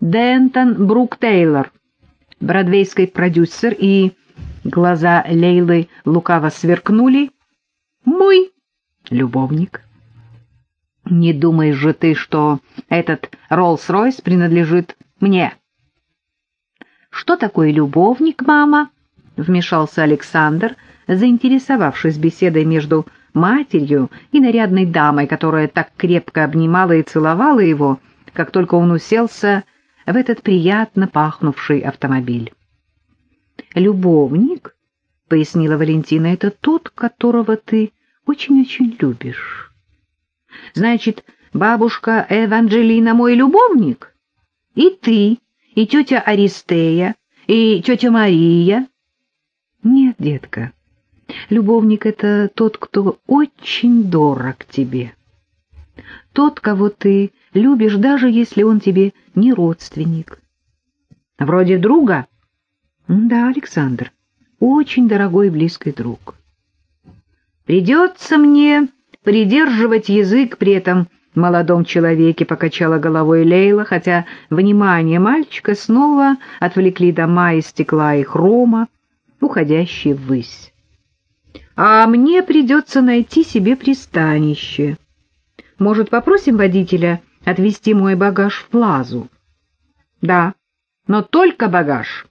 Дентон Брук Тейлор, бродвейский продюсер, и глаза Лейлы лукаво сверкнули. Мой любовник. Не думаешь же ты, что этот Роллс-Ройс принадлежит мне? Что такое любовник, мама? Вмешался Александр, заинтересовавшись беседой между матерью и нарядной дамой, которая так крепко обнимала и целовала его, как только он уселся в этот приятно пахнувший автомобиль. «Любовник», — пояснила Валентина, — «это тот, которого ты очень-очень любишь». «Значит, бабушка Эванжелина мой любовник? И ты, и тетя Аристея, и тетя Мария?» «Нет, детка, любовник — это тот, кто очень дорог тебе. Тот, кого ты любишь, даже если он тебе не родственник. Вроде друга? Да, Александр, очень дорогой и близкий друг. Придется мне придерживать язык при этом молодом человеке, покачала головой Лейла, хотя внимание мальчика снова отвлекли дома из стекла и хрома, уходящие ввысь. А мне придется найти себе пристанище. Может, попросим водителя отвезти мой багаж в плазу? Да, но только багаж.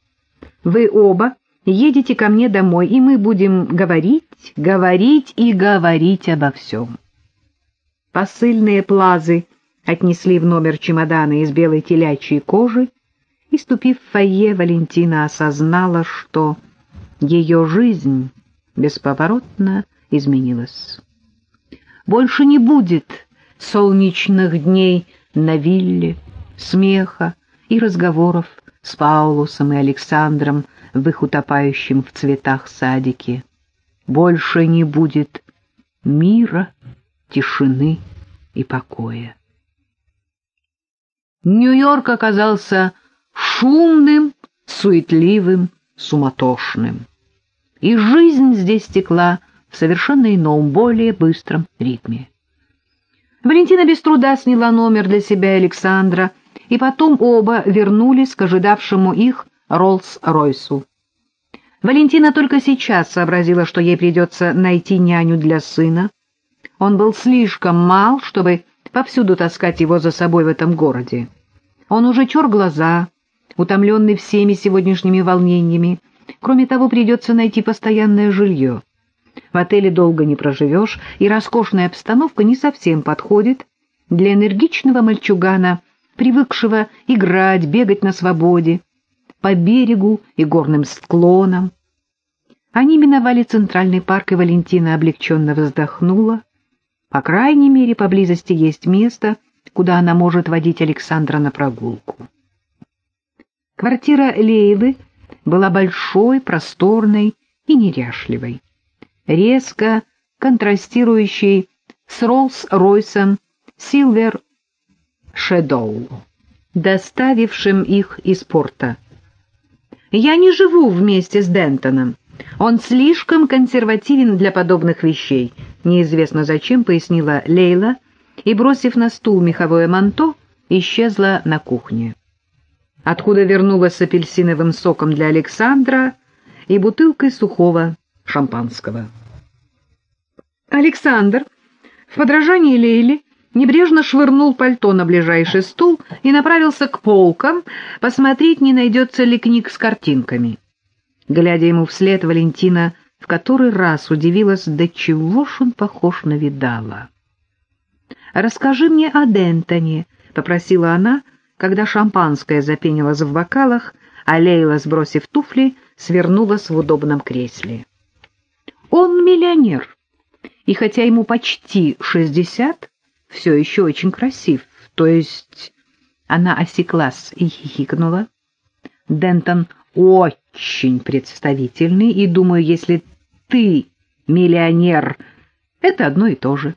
Вы оба едете ко мне домой, и мы будем говорить, говорить и говорить обо всем. Посыльные плазы отнесли в номер чемоданы из белой телячьей кожи, и, ступив в фойе, Валентина осознала, что ее жизнь бесповоротно изменилась. Больше не будет солнечных дней на вилле, смеха и разговоров с Паулусом и Александром в их утопающем в цветах садике. Больше не будет мира, тишины и покоя. Нью-Йорк оказался шумным, суетливым, суматошным. И жизнь здесь текла в совершенно ином, более быстром ритме. Валентина без труда сняла номер для себя Александра, и потом оба вернулись к ожидавшему их Роллс-Ройсу. Валентина только сейчас сообразила, что ей придется найти няню для сына. Он был слишком мал, чтобы повсюду таскать его за собой в этом городе. Он уже чер глаза, утомленный всеми сегодняшними волнениями. Кроме того, придется найти постоянное жилье. В отеле долго не проживешь, и роскошная обстановка не совсем подходит для энергичного мальчугана, привыкшего играть, бегать на свободе, по берегу и горным склонам. Они миновали центральный парк, и Валентина облегченно вздохнула. По крайней мере, поблизости есть место, куда она может водить Александра на прогулку. Квартира Лейлы была большой, просторной и неряшливой резко контрастирующий с Роллс-Ройсом Силвер Шэдоу, доставившим их из порта. «Я не живу вместе с Дентоном. Он слишком консервативен для подобных вещей», неизвестно зачем, пояснила Лейла, и, бросив на стул меховое манто, исчезла на кухне. Откуда вернулась с апельсиновым соком для Александра и бутылкой сухого шампанского. Александр в подражании Лейли небрежно швырнул пальто на ближайший стул и направился к полкам посмотреть, не найдется ли книг с картинками. Глядя ему вслед, Валентина в который раз удивилась, до чего ж он похож на видала. «Расскажи мне о Дентоне», — попросила она, когда шампанское запенилось в бокалах, а Лейла, сбросив туфли, свернулась в удобном кресле. «Он миллионер», и хотя ему почти шестьдесят, все еще очень красив. То есть она осеклась и хихикнула. Дентон очень представительный, и думаю, если ты миллионер, это одно и то же.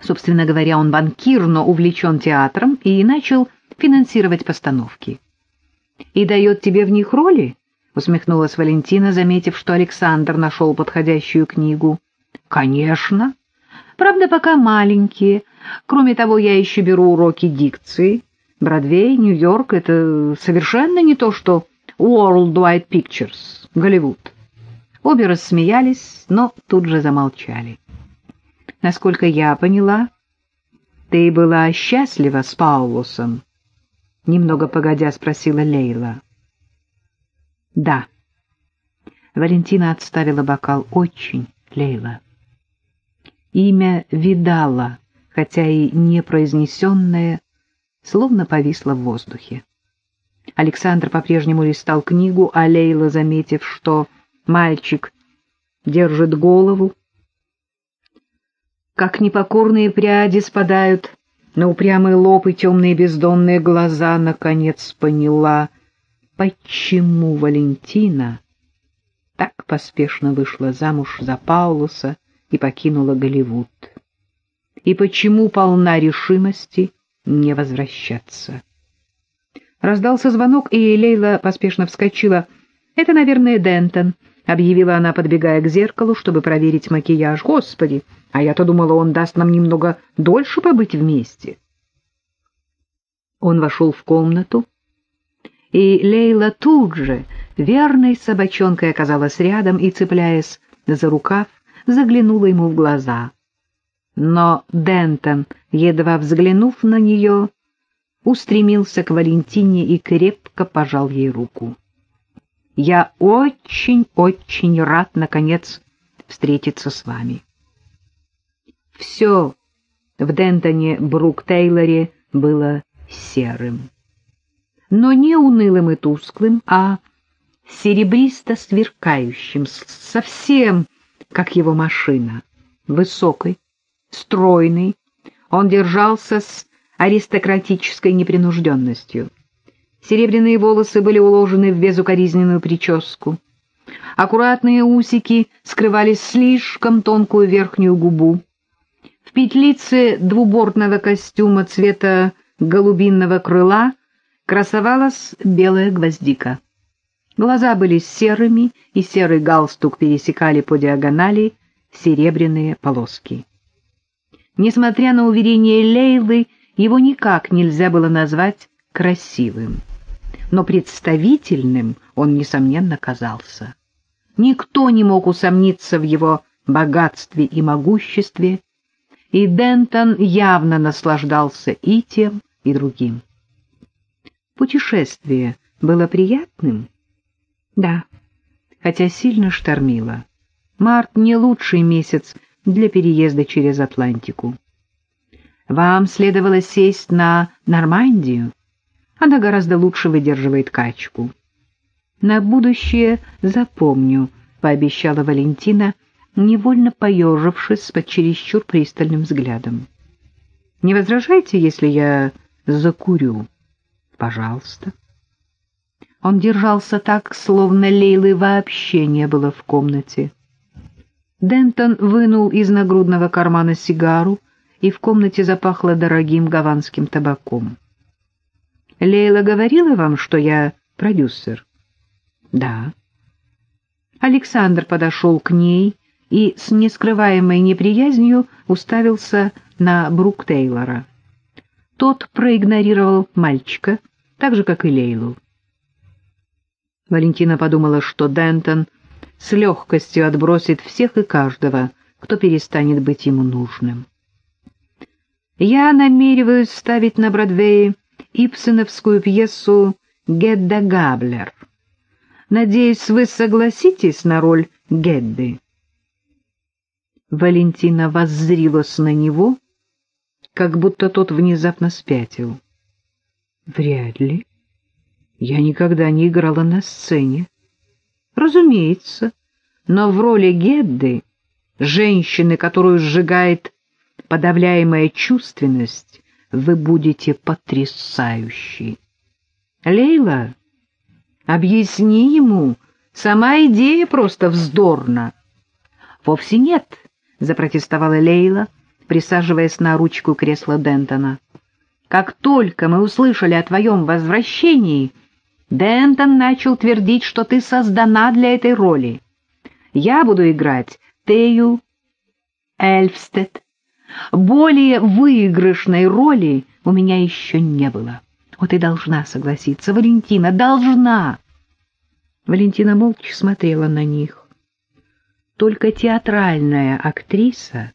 Собственно говоря, он банкир, но увлечен театром и начал финансировать постановки. «И дает тебе в них роли?» — усмехнулась Валентина, заметив, что Александр нашел подходящую книгу. Конечно. Правда, пока маленькие. Кроме того, я еще беру уроки дикции. Бродвей, Нью-Йорк — это совершенно не то, что Worldwide Pictures, Голливуд. Обе рассмеялись, но тут же замолчали. Насколько я поняла, ты была счастлива с Паулусом? Немного погодя спросила Лейла. Да. Валентина отставила бокал. Очень, Лейла. Имя видала, хотя и не произнесенное, словно повисло в воздухе. Александр по-прежнему листал книгу, а Лейла, заметив, что мальчик держит голову, как непокорные пряди спадают на упрямый лоб и темные бездонные глаза, наконец поняла, почему Валентина так поспешно вышла замуж за Паулуса и покинула Голливуд, и почему полна решимости не возвращаться. Раздался звонок, и Лейла поспешно вскочила. «Это, наверное, Дентон», — объявила она, подбегая к зеркалу, чтобы проверить макияж. «Господи, а я-то думала, он даст нам немного дольше побыть вместе». Он вошел в комнату, и Лейла тут же, верной собачонкой, оказалась рядом и, цепляясь за рукав, заглянула ему в глаза. Но Дентон, едва взглянув на нее, устремился к Валентине и крепко пожал ей руку. «Я очень-очень рад, наконец, встретиться с вами». Все в Дентоне Брук-Тейлоре было серым. Но не унылым и тусклым, а серебристо сверкающим, совсем как его машина. Высокой, стройный, он держался с аристократической непринужденностью. Серебряные волосы были уложены в безукоризненную прическу. Аккуратные усики скрывали слишком тонкую верхнюю губу. В петлице двубортного костюма цвета голубинного крыла красовалась белая гвоздика. Глаза были серыми, и серый галстук пересекали по диагонали серебряные полоски. Несмотря на уверение Лейлы, его никак нельзя было назвать красивым. Но представительным он, несомненно, казался. Никто не мог усомниться в его богатстве и могуществе, и Дентон явно наслаждался и тем, и другим. Путешествие было приятным? Да, хотя сильно штормило. Март не лучший месяц для переезда через Атлантику. Вам следовало сесть на Нормандию. Она гораздо лучше выдерживает качку. На будущее запомню, — пообещала Валентина, невольно поежившись под чересчур пристальным взглядом. — Не возражайте, если я закурю? — Пожалуйста. Он держался так, словно Лейлы вообще не было в комнате. Дентон вынул из нагрудного кармана сигару, и в комнате запахло дорогим гаванским табаком. «Лейла говорила вам, что я продюсер?» «Да». Александр подошел к ней и с нескрываемой неприязнью уставился на Брук Тейлора. Тот проигнорировал мальчика, так же, как и Лейлу. Валентина подумала, что Дентон с легкостью отбросит всех и каждого, кто перестанет быть ему нужным. Я намереваюсь ставить на Бродвее ипсеновскую пьесу «Гедда Габлер». Надеюсь, вы согласитесь на роль Гедды. Валентина воззрилась на него, как будто тот внезапно спятил. Вряд ли. Я никогда не играла на сцене. Разумеется, но в роли Гедды, женщины, которую сжигает подавляемая чувственность, вы будете потрясающей. Лейла, объясни ему, сама идея просто вздорна. Вовсе нет, запротестовала Лейла, присаживаясь на ручку кресла Дентона. Как только мы услышали о твоем возвращении, Дентон начал твердить, что ты создана для этой роли. Я буду играть Тею Эльфстед, более выигрышной роли у меня еще не было. Вот ты должна согласиться, Валентина, должна. Валентина молча смотрела на них. Только театральная актриса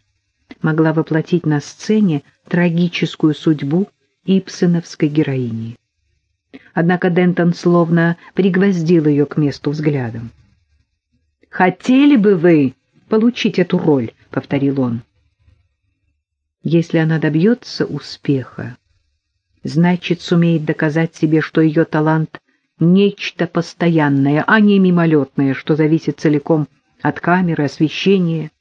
могла воплотить на сцене трагическую судьбу ипсеновской героини. Однако Дентон словно пригвоздил ее к месту взглядом. «Хотели бы вы получить эту роль?» — повторил он. «Если она добьется успеха, значит, сумеет доказать себе, что ее талант — нечто постоянное, а не мимолетное, что зависит целиком от камеры, освещения.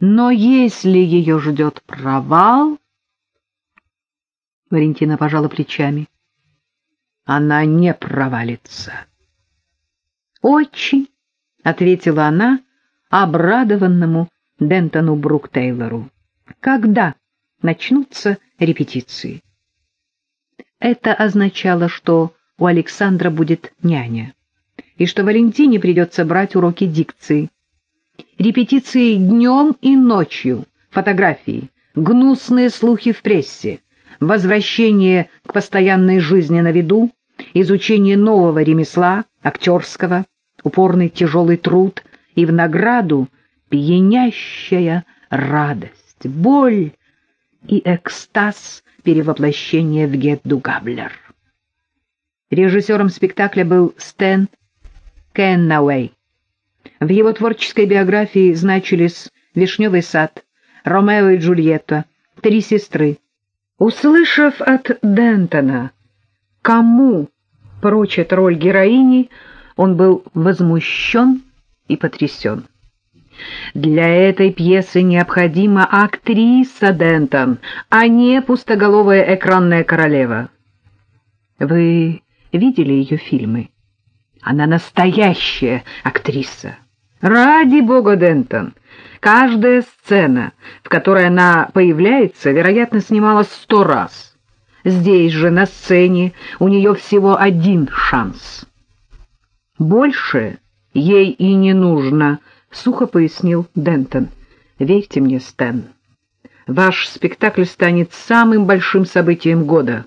Но если ее ждет провал... Валентина пожала плечами. Она не провалится. Очень, — ответила она обрадованному Дентону Брук-Тейлору. Когда начнутся репетиции? Это означало, что у Александра будет няня, и что Валентине придется брать уроки дикции. Репетиции днем и ночью, фотографии, гнусные слухи в прессе, возвращение к постоянной жизни на виду, изучение нового ремесла, актерского, упорный тяжелый труд и в награду пьянящая радость, боль и экстаз перевоплощения в Гетду Габлер. Режиссером спектакля был Стэн Кеннауэй. В его творческой биографии значились «Вишневый сад», «Ромео и Джульетта», «Три сестры». Услышав от Дентона, кому прочит роль героини, он был возмущен и потрясен. Для этой пьесы необходима актриса Дентон, а не пустоголовая экранная королева. Вы видели ее фильмы? Она настоящая актриса. Ради бога, Дентон! Каждая сцена, в которой она появляется, вероятно, снималась сто раз. Здесь же, на сцене, у нее всего один шанс. Больше ей и не нужно —— сухо пояснил Дентон. «Верьте мне, Стэн, ваш спектакль станет самым большим событием года».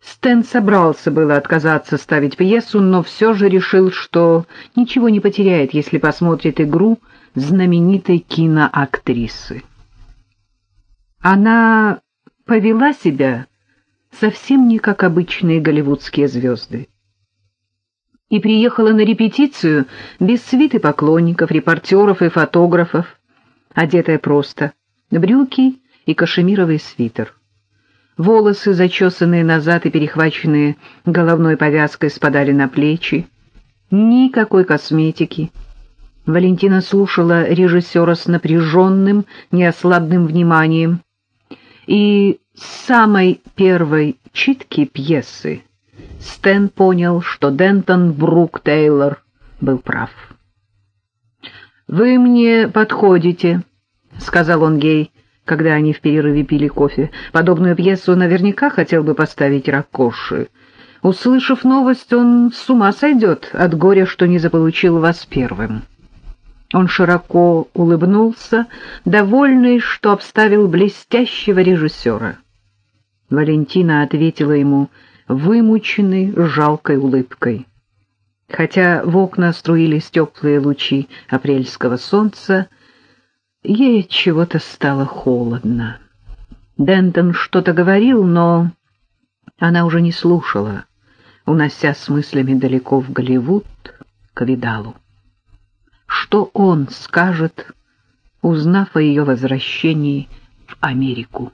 Стэн собрался было отказаться ставить пьесу, но все же решил, что ничего не потеряет, если посмотрит игру знаменитой киноактрисы. Она повела себя совсем не как обычные голливудские звезды и приехала на репетицию без свиты поклонников, репортеров и фотографов, одетая просто, брюки и кашемировый свитер. Волосы, зачесанные назад и перехваченные головной повязкой, спадали на плечи. Никакой косметики. Валентина слушала режиссера с напряженным, неослабным вниманием. И с самой первой читки пьесы Стэн понял, что Дентон Брук Тейлор был прав. «Вы мне подходите», — сказал он ей, когда они в перерыве пили кофе. «Подобную пьесу наверняка хотел бы поставить Ракоши. Услышав новость, он с ума сойдет от горя, что не заполучил вас первым». Он широко улыбнулся, довольный, что обставил блестящего режиссера. Валентина ответила ему — вымученный жалкой улыбкой. Хотя в окна струились теплые лучи апрельского солнца, ей чего-то стало холодно. Дентон что-то говорил, но она уже не слушала, унося с мыслями далеко в Голливуд к Видалу. Что он скажет, узнав о ее возвращении в Америку?